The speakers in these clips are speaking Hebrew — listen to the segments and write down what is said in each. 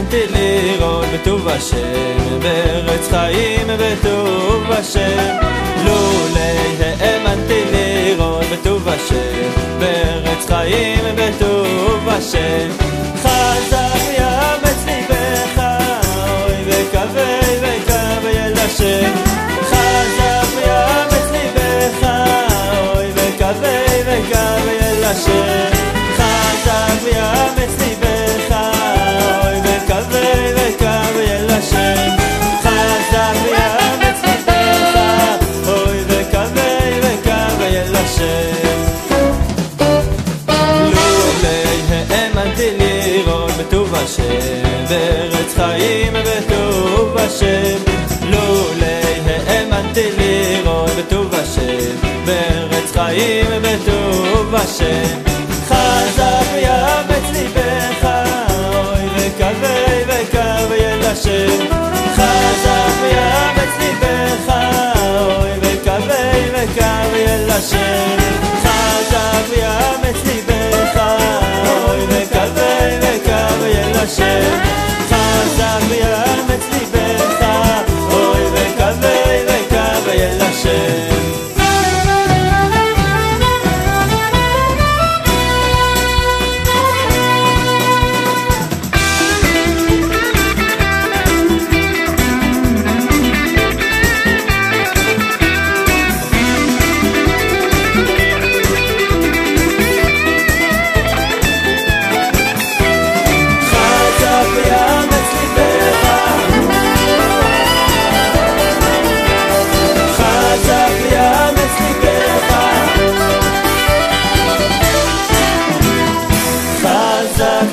התכוונתי לראות בטוב השם, בארץ חיים בטוב השם. לולי האמנתי לראות בטוב השם, בארץ חיים בטוב השם. השם, בארץ חיים בטוב השם. לולי האמנתי לראות בטוב השם, בארץ חיים בטוב השם. חזק ויאמץ ליבך,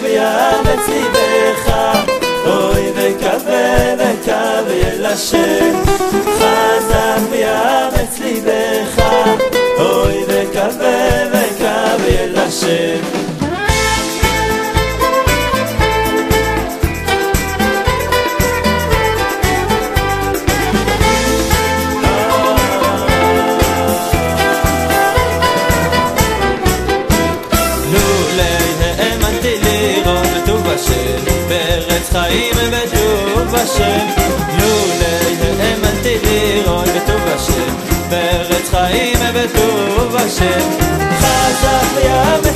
ויאמץ ליבך אוי וקווה וקווי אל השם. חזק ויאמץ ליבך אוי וקווה וקווי אל חיים בטוב השם. לולי האמנתי לראות בטוב השם, בארץ חיים בטוב השם. חזק ויאמץ